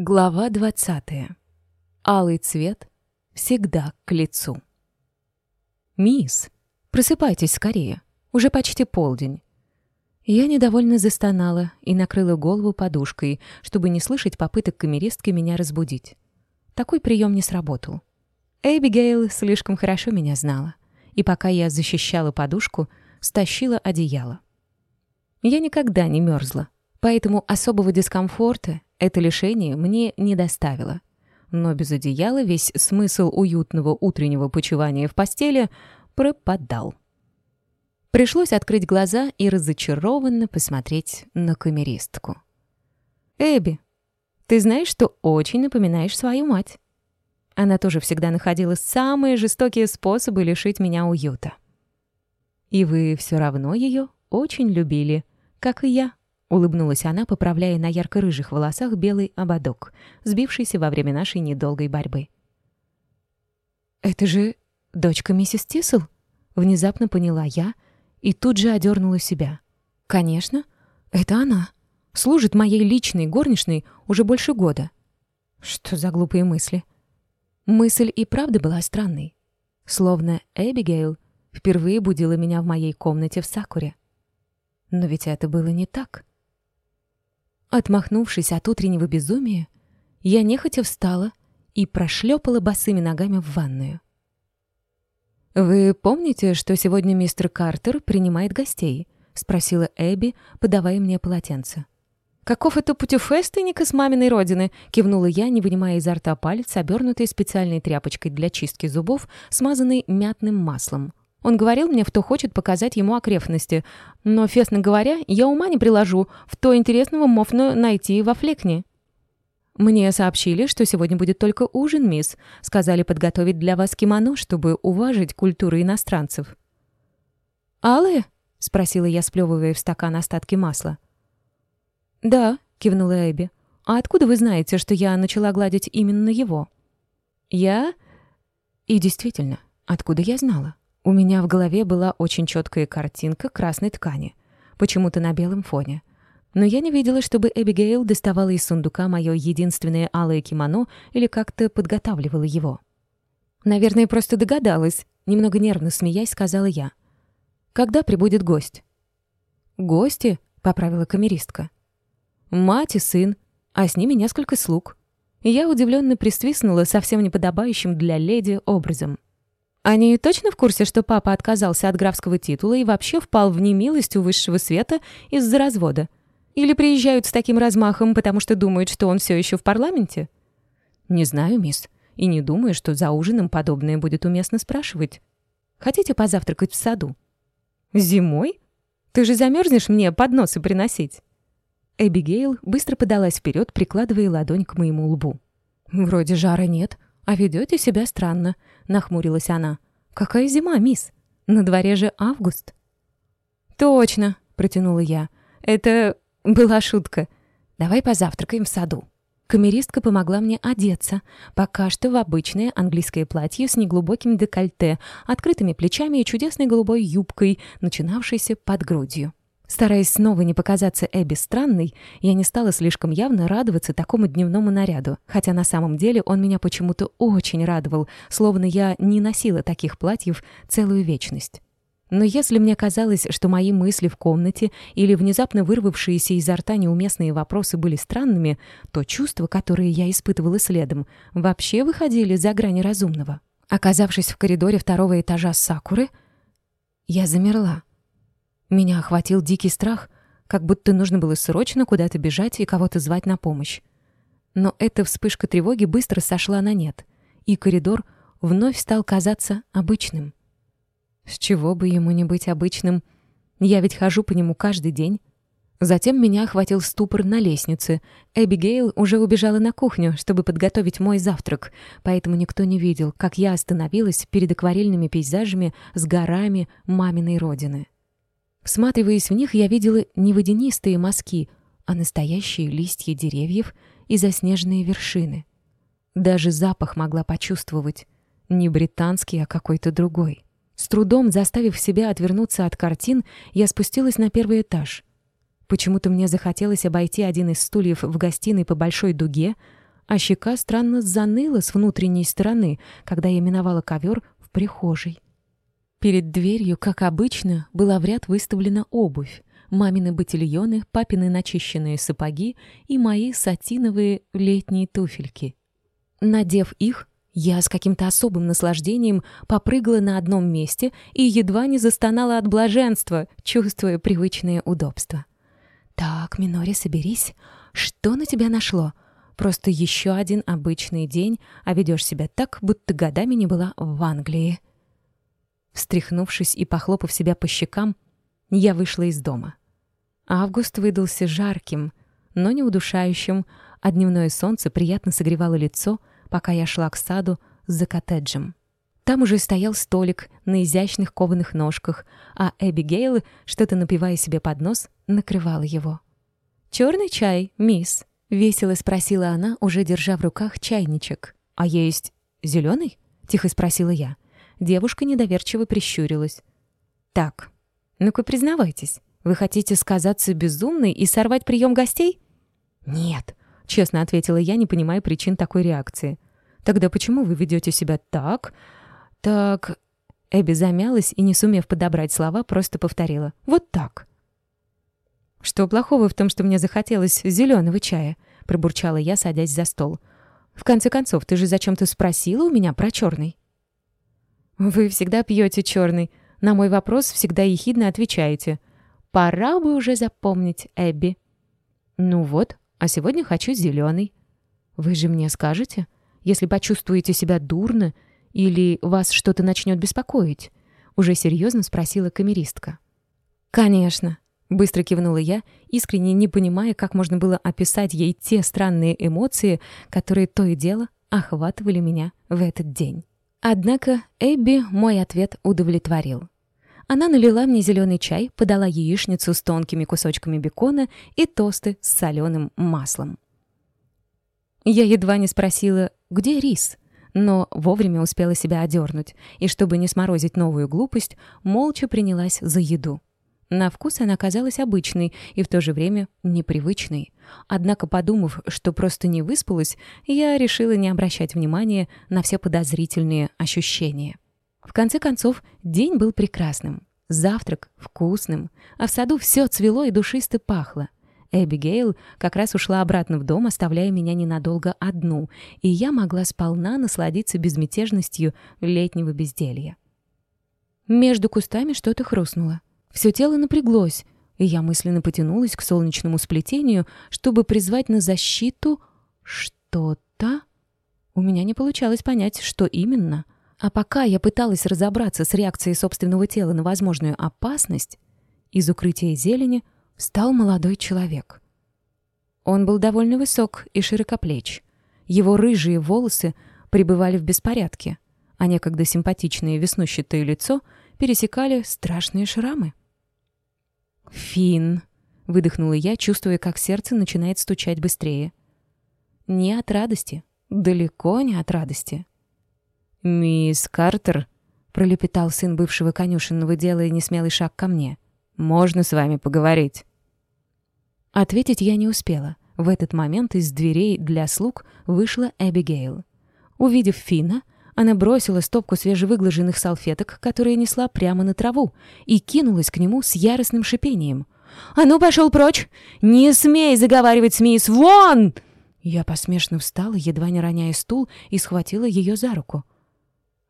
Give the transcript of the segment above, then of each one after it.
Глава 20. Алый цвет всегда к лицу. «Мисс, просыпайтесь скорее. Уже почти полдень». Я недовольно застонала и накрыла голову подушкой, чтобы не слышать попыток камеристки меня разбудить. Такой прием не сработал. Эбигейл слишком хорошо меня знала, и пока я защищала подушку, стащила одеяло. Я никогда не мерзла, поэтому особого дискомфорта это лишение мне не доставило. Но без одеяла весь смысл уютного утреннего почивания в постели пропадал. Пришлось открыть глаза и разочарованно посмотреть на камеристку. «Эбби, ты знаешь, что очень напоминаешь свою мать?» Она тоже всегда находила самые жестокие способы лишить меня уюта. «И вы все равно ее очень любили, как и я». Улыбнулась она, поправляя на ярко-рыжих волосах белый ободок, сбившийся во время нашей недолгой борьбы. «Это же дочка миссис Тисел?» Внезапно поняла я и тут же одернула себя. «Конечно, это она. Служит моей личной горничной уже больше года». Что за глупые мысли? Мысль и правда была странной. Словно Эбигейл впервые будила меня в моей комнате в Сакуре. Но ведь это было не так. Отмахнувшись от утреннего безумия, я нехотя встала и прошлепала босыми ногами в ванную. «Вы помните, что сегодня мистер Картер принимает гостей?» — спросила Эбби, подавая мне полотенце. «Каков это путешественник из маминой родины?» — кивнула я, не вынимая изо рта палец, обернутый специальной тряпочкой для чистки зубов, смазанной мятным маслом. Он говорил мне, что хочет показать ему окрестности. Но, честно говоря, я ума не приложу, в то интересного можно найти во Флекне. «Мне сообщили, что сегодня будет только ужин, мисс. Сказали подготовить для вас кимоно, чтобы уважить культуру иностранцев». «Алые?» — спросила я, сплевывая в стакан остатки масла. «Да», — кивнула Эбби. «А откуда вы знаете, что я начала гладить именно его?» «Я...» И действительно, откуда я знала? У меня в голове была очень четкая картинка красной ткани, почему-то на белом фоне. Но я не видела, чтобы Эбигейл доставала из сундука мое единственное алое кимоно или как-то подготавливала его. Наверное, просто догадалась, немного нервно смеясь, сказала я. «Когда прибудет гость?» «Гости?» — поправила камеристка. «Мать и сын, а с ними несколько слуг». Я удивленно присвистнула совсем неподобающим для леди образом. Они точно в курсе, что папа отказался от графского титула и вообще впал в немилость у высшего света из-за развода? Или приезжают с таким размахом, потому что думают, что он все еще в парламенте? Не знаю, мисс, и не думаю, что за ужином подобное будет уместно спрашивать. Хотите позавтракать в саду? Зимой? Ты же замерзнешь мне подносы приносить? Эбигейл быстро подалась вперед, прикладывая ладонь к моему лбу. «Вроде жара нет, а ведете себя странно нахмурилась она. «Какая зима, мисс? На дворе же август». «Точно», — протянула я. «Это была шутка. Давай позавтракаем в саду». Камеристка помогла мне одеться, пока что в обычное английское платье с неглубоким декольте, открытыми плечами и чудесной голубой юбкой, начинавшейся под грудью. Стараясь снова не показаться Эбби странной, я не стала слишком явно радоваться такому дневному наряду, хотя на самом деле он меня почему-то очень радовал, словно я не носила таких платьев целую вечность. Но если мне казалось, что мои мысли в комнате или внезапно вырвавшиеся изо рта неуместные вопросы были странными, то чувства, которые я испытывала следом, вообще выходили за грани разумного. Оказавшись в коридоре второго этажа Сакуры, я замерла. Меня охватил дикий страх, как будто нужно было срочно куда-то бежать и кого-то звать на помощь. Но эта вспышка тревоги быстро сошла на нет, и коридор вновь стал казаться обычным. С чего бы ему не быть обычным? Я ведь хожу по нему каждый день. Затем меня охватил ступор на лестнице. Эбигейл уже убежала на кухню, чтобы подготовить мой завтрак, поэтому никто не видел, как я остановилась перед акварельными пейзажами с горами маминой родины. Всматриваясь в них, я видела не водянистые мазки, а настоящие листья деревьев и заснеженные вершины. Даже запах могла почувствовать. Не британский, а какой-то другой. С трудом заставив себя отвернуться от картин, я спустилась на первый этаж. Почему-то мне захотелось обойти один из стульев в гостиной по большой дуге, а щека странно заныла с внутренней стороны, когда я миновала ковер в прихожей. Перед дверью, как обычно, была в ряд выставлена обувь. Мамины ботильоны, папины начищенные сапоги и мои сатиновые летние туфельки. Надев их, я с каким-то особым наслаждением попрыгала на одном месте и едва не застонала от блаженства, чувствуя привычное удобство. «Так, Минори, соберись. Что на тебя нашло? Просто еще один обычный день, а ведешь себя так, будто годами не была в Англии». Встряхнувшись и похлопав себя по щекам, я вышла из дома. Август выдался жарким, но не удушающим, а дневное солнце приятно согревало лицо, пока я шла к саду за коттеджем. Там уже стоял столик на изящных кованых ножках, а Эбигейл, что-то напивая себе под нос, накрывала его. «Черный чай, мисс?» — весело спросила она, уже держа в руках чайничек. «А есть зеленый?» — тихо спросила я. Девушка недоверчиво прищурилась. «Так, ну-ка признавайтесь, вы хотите сказаться безумной и сорвать прием гостей?» «Нет», — честно ответила я, не понимая причин такой реакции. «Тогда почему вы ведете себя так?» «Так...» Эбби замялась и, не сумев подобрать слова, просто повторила. «Вот так». «Что плохого в том, что мне захотелось зеленого чая?» — пробурчала я, садясь за стол. «В конце концов, ты же зачем-то спросила у меня про черный?» «Вы всегда пьете черный. На мой вопрос всегда ехидно отвечаете. Пора бы уже запомнить, Эбби». «Ну вот, а сегодня хочу зеленый». «Вы же мне скажете, если почувствуете себя дурно или вас что-то начнет беспокоить?» Уже серьезно спросила камеристка. «Конечно», — быстро кивнула я, искренне не понимая, как можно было описать ей те странные эмоции, которые то и дело охватывали меня в этот день. Однако Эбби мой ответ удовлетворил. Она налила мне зеленый чай, подала яичницу с тонкими кусочками бекона и тосты с соленым маслом. Я едва не спросила, где рис, но вовремя успела себя одернуть, и чтобы не сморозить новую глупость, молча принялась за еду. На вкус она казалась обычной и в то же время непривычной. Однако, подумав, что просто не выспалась, я решила не обращать внимания на все подозрительные ощущения. В конце концов, день был прекрасным. Завтрак вкусным, а в саду все цвело и душисто пахло. Эбигейл как раз ушла обратно в дом, оставляя меня ненадолго одну, и я могла сполна насладиться безмятежностью летнего безделья. Между кустами что-то хрустнуло. Все тело напряглось, и я мысленно потянулась к солнечному сплетению, чтобы призвать на защиту что-то. У меня не получалось понять, что именно. А пока я пыталась разобраться с реакцией собственного тела на возможную опасность, из укрытия зелени встал молодой человек. Он был довольно высок и широкоплеч. Его рыжие волосы пребывали в беспорядке, а некогда симпатичное веснущатое лицо пересекали страшные шрамы. «Фин!» — выдохнула я, чувствуя, как сердце начинает стучать быстрее. Не от радости, далеко не от радости. «Мисс Картер», — пролепетал сын бывшего конюшенного, делая несмелый шаг ко мне, — «можно с вами поговорить?» Ответить я не успела. В этот момент из дверей для слуг вышла Эбигейл. Увидев Фина, она бросила стопку свежевыглаженных салфеток, которые несла прямо на траву, и кинулась к нему с яростным шипением. «А ну, пошел прочь! Не смей заговаривать с мисс! Вон!» Я посмешно встала, едва не роняя стул, и схватила ее за руку.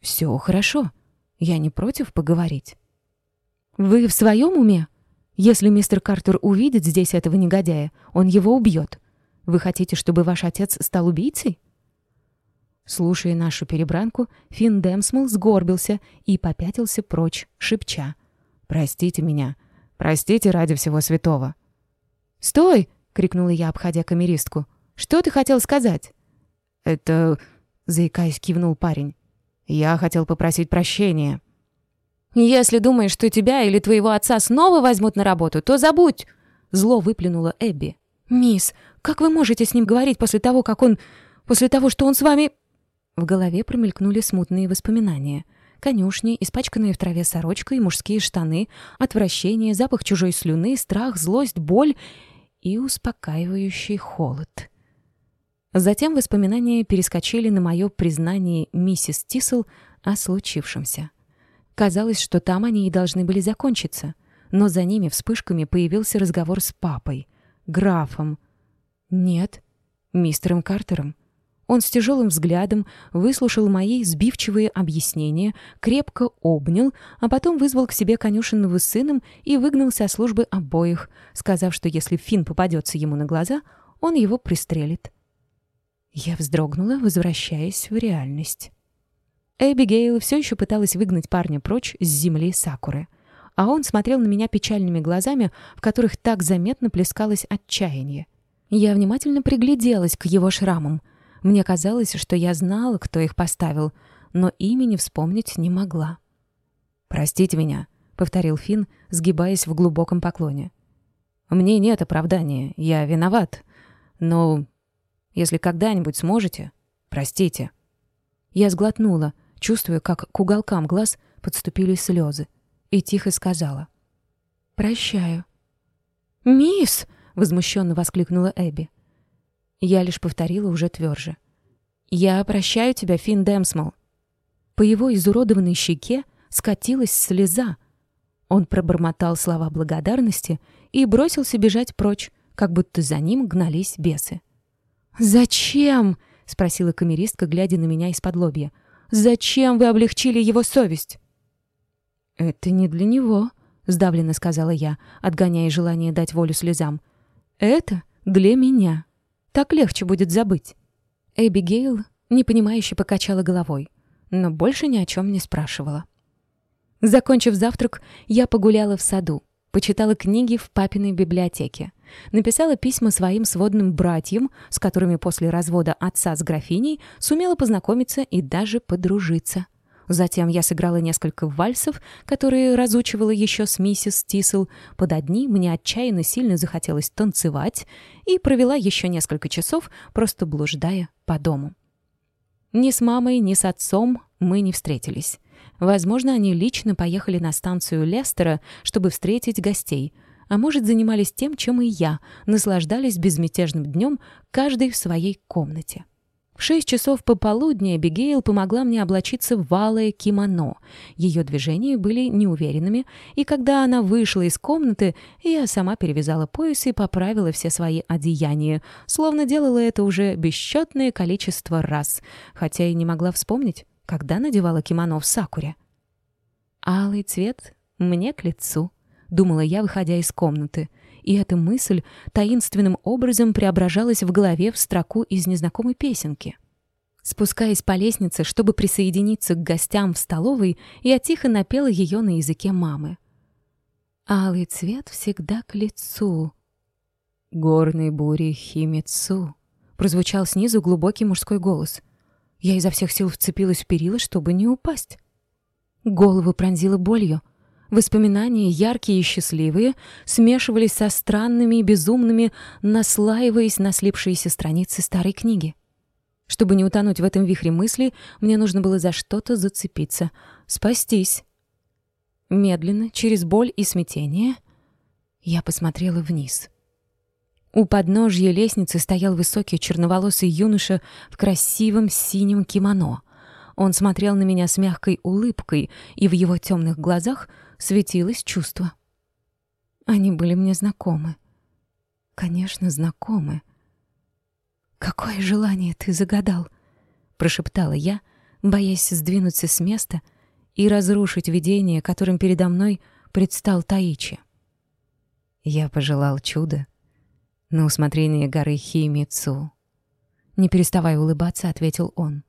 «Все хорошо. Я не против поговорить». «Вы в своем уме? Если мистер Картер увидит здесь этого негодяя, он его убьет. Вы хотите, чтобы ваш отец стал убийцей?» Слушая нашу перебранку, Финн Демсмол сгорбился и попятился прочь, шепча. «Простите меня. Простите ради всего святого». «Стой!» — крикнула я, обходя камеристку. «Что ты хотел сказать?» «Это...» — заикаясь, кивнул парень. «Я хотел попросить прощения». «Если думаешь, что тебя или твоего отца снова возьмут на работу, то забудь!» Зло выплюнула Эбби. «Мисс, как вы можете с ним говорить после того, как он... после того, что он с вами...» В голове промелькнули смутные воспоминания. Конюшни, испачканные в траве сорочка и мужские штаны, отвращение, запах чужой слюны, страх, злость, боль и успокаивающий холод. Затем воспоминания перескочили на мое признание миссис Тисел о случившемся. Казалось, что там они и должны были закончиться, но за ними вспышками появился разговор с папой, графом. Нет, мистером Картером. Он с тяжелым взглядом выслушал мои сбивчивые объяснения, крепко обнял, а потом вызвал к себе конюшенного сыном и выгнал со службы обоих, сказав, что если Финн попадется ему на глаза, он его пристрелит. Я вздрогнула, возвращаясь в реальность. Эбигейл все еще пыталась выгнать парня прочь с земли Сакуры, а он смотрел на меня печальными глазами, в которых так заметно плескалось отчаяние. Я внимательно пригляделась к его шрамам. Мне казалось, что я знала, кто их поставил, но имени вспомнить не могла. «Простите меня», — повторил Финн, сгибаясь в глубоком поклоне. «Мне нет оправдания, я виноват, но если когда-нибудь сможете, простите». Я сглотнула, чувствуя, как к уголкам глаз подступили слезы, и тихо сказала. «Прощаю». «Мисс!» — возмущенно воскликнула Эбби. Я лишь повторила уже тверже. «Я прощаю тебя, Финн Дэмсмол». По его изуродованной щеке скатилась слеза. Он пробормотал слова благодарности и бросился бежать прочь, как будто за ним гнались бесы. «Зачем?» — спросила камеристка, глядя на меня из-под лобья. «Зачем вы облегчили его совесть?» «Это не для него», — сдавленно сказала я, отгоняя желание дать волю слезам. «Это для меня. Так легче будет забыть». Эбигейл непонимающе покачала головой, но больше ни о чем не спрашивала. Закончив завтрак, я погуляла в саду, почитала книги в папиной библиотеке. Написала письма своим сводным братьям, с которыми после развода отца с графиней сумела познакомиться и даже подружиться. Затем я сыграла несколько вальсов, которые разучивала еще с миссис Тисел. Под одни мне отчаянно сильно захотелось танцевать и провела еще несколько часов, просто блуждая по дому. Ни с мамой, ни с отцом мы не встретились. Возможно, они лично поехали на станцию Лестера, чтобы встретить гостей, а может, занимались тем, чем и я, наслаждались безмятежным днем, каждый в своей комнате. В шесть часов пополудни Бигейл помогла мне облачиться в валое кимоно. Ее движения были неуверенными, и когда она вышла из комнаты, я сама перевязала пояс и поправила все свои одеяния, словно делала это уже бесчетное количество раз, хотя и не могла вспомнить, когда надевала кимоно в Сакуре. Алый цвет мне к лицу, думала я, выходя из комнаты, и эта мысль таинственным образом преображалась в голове в строку из незнакомой песенки. Спускаясь по лестнице, чтобы присоединиться к гостям в столовой, я тихо напела ее на языке мамы. «Алый цвет всегда к лицу». «Горной бури химицу», — прозвучал снизу глубокий мужской голос — я изо всех сил вцепилась в перила, чтобы не упасть. Голову пронзила болью. Воспоминания, яркие и счастливые, смешивались со странными и безумными, наслаиваясь на слипшиеся страницы старой книги. Чтобы не утонуть в этом вихре мыслей, мне нужно было за что-то зацепиться, спастись. Медленно, через боль и смятение, я посмотрела вниз. У подножья лестницы стоял высокий черноволосый юноша в красивом синем кимоно. Он смотрел на меня с мягкой улыбкой, и в его темных глазах светилось чувство. Они были мне знакомы. Конечно, знакомы. «Какое желание ты загадал?» — прошептала я, боясь сдвинуться с места и разрушить видение, которым передо мной предстал Таичи. Я пожелал чуда на усмотрение горы Химицу. Не переставая улыбаться, ответил он.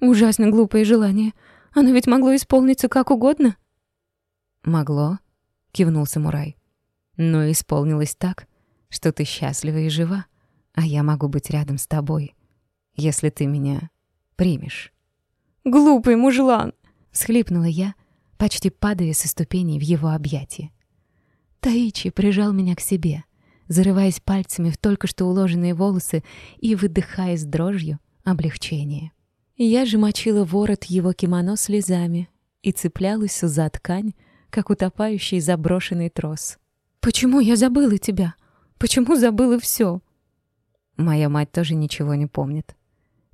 «Ужасно глупое желание. Оно ведь могло исполниться как угодно». «Могло», — кивнул самурай. «Но исполнилось так, что ты счастлива и жива, а я могу быть рядом с тобой, если ты меня примешь». «Глупый мужлан!» — всхлипнула я, почти падая со ступеней в его объятия. Таичи прижал меня к себе — зарываясь пальцами в только что уложенные волосы и выдыхая с дрожью облегчение. Я же мочила ворот его кимоно слезами и цеплялась за ткань, как утопающий заброшенный трос. «Почему я забыла тебя? Почему забыла все?» Моя мать тоже ничего не помнит.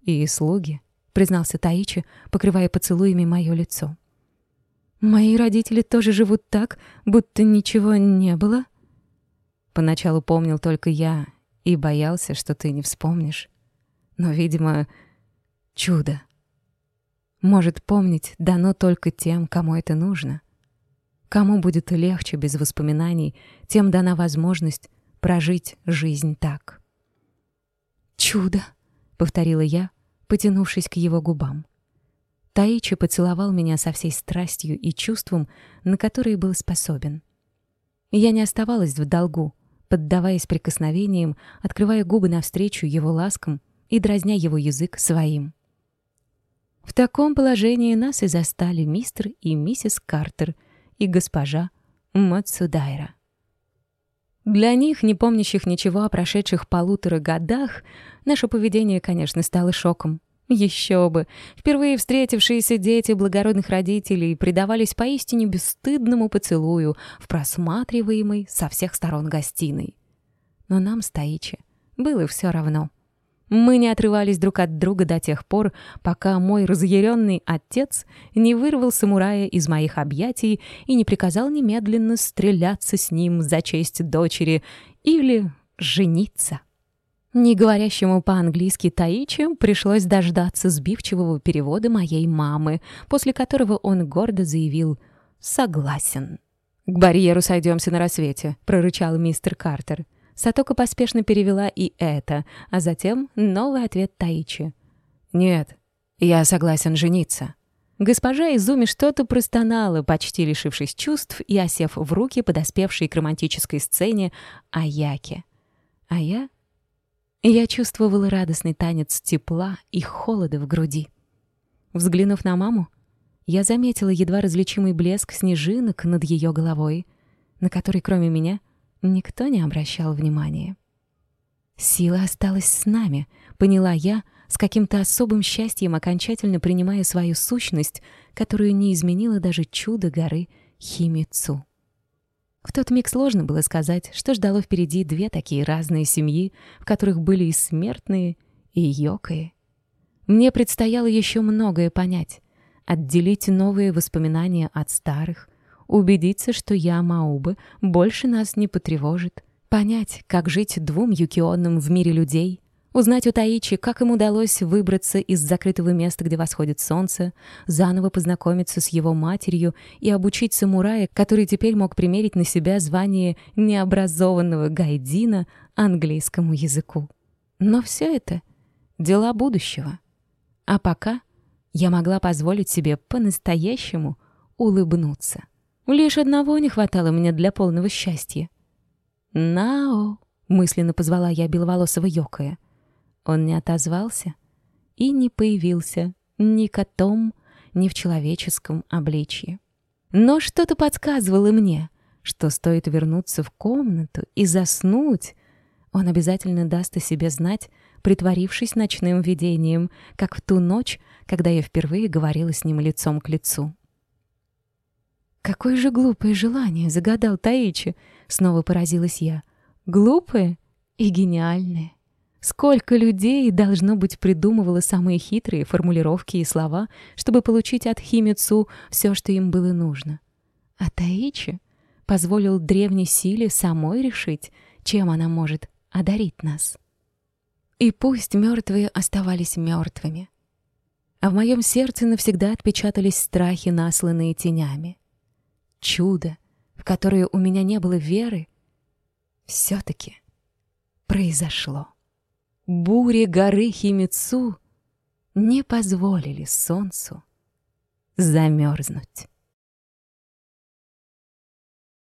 И слуги, признался Таичи, покрывая поцелуями мое лицо. Мои родители тоже живут так, будто ничего не было. Поначалу помнил только я и боялся, что ты не вспомнишь. Но, видимо, чудо. Может, помнить дано только тем, кому это нужно. Кому будет легче без воспоминаний, тем дана возможность прожить жизнь так. «Чудо!» — повторила я, потянувшись к его губам. Таичи поцеловал меня со всей страстью и чувством, на которые был способен. Я не оставалась в долгу, поддаваясь прикосновениям, открывая губы навстречу его ласкам и дразня его язык своим. В таком положении нас и застали мистер и миссис Картер и госпожа Мацудайра. Для них, не помнящих ничего о прошедших полутора годах, наше поведение, конечно, стало шоком. Еще бы! Впервые встретившиеся дети благородных родителей предавались поистине бесстыдному поцелую в просматриваемой со всех сторон гостиной. Но нам, стоичи, было все равно. Мы не отрывались друг от друга до тех пор, пока мой разъяренный отец не вырвал самурая из моих объятий и не приказал немедленно стреляться с ним за честь дочери или жениться. Не говорящему по-английски Таичи пришлось дождаться сбивчивого перевода моей мамы, после которого он гордо заявил «согласен». «К барьеру сойдемся на рассвете», — прорычал мистер Картер. Сатока поспешно перевела и это, а затем новый ответ Таичи. «Нет, я согласен жениться». Госпожа Изуми что-то простонала, почти лишившись чувств и осев в руки подоспевшей к романтической сцене Аяки. А я... Я чувствовала радостный танец тепла и холода в груди. Взглянув на маму, я заметила едва различимый блеск снежинок над ее головой, на который, кроме меня, Никто не обращал внимания. Сила осталась с нами, поняла я, с каким-то особым счастьем окончательно принимая свою сущность, которую не изменило даже чудо горы Химицу. В тот миг сложно было сказать, что ждало впереди две такие разные семьи, в которых были и смертные, и йокые. Мне предстояло еще многое понять, отделить новые воспоминания от старых, убедиться, что я, Маубы, больше нас не потревожит, понять, как жить двум юкионам в мире людей, узнать у Таичи, как им удалось выбраться из закрытого места, где восходит солнце, заново познакомиться с его матерью и обучить самурая, который теперь мог примерить на себя звание необразованного гайдина английскому языку. Но все это — дела будущего. А пока я могла позволить себе по-настоящему улыбнуться. Лишь одного не хватало мне для полного счастья. «Нао!» — мысленно позвала я беловолосого Йокая. Он не отозвался и не появился ни котом, ни в человеческом обличье. Но что-то подсказывало мне, что стоит вернуться в комнату и заснуть, он обязательно даст о себе знать, притворившись ночным видением, как в ту ночь, когда я впервые говорила с ним лицом к лицу. «Какое же глупое желание!» — загадал Таичи. Снова поразилась я. «Глупое и гениальное!» Сколько людей, должно быть, придумывало самые хитрые формулировки и слова, чтобы получить от Химицу все, что им было нужно. А Таичи позволил древней силе самой решить, чем она может одарить нас. И пусть мертвые оставались мертвыми, а в моем сердце навсегда отпечатались страхи, насланные тенями чудо, в которое у меня не было веры, все-таки произошло. Бури горы Химицу не позволили солнцу замерзнуть.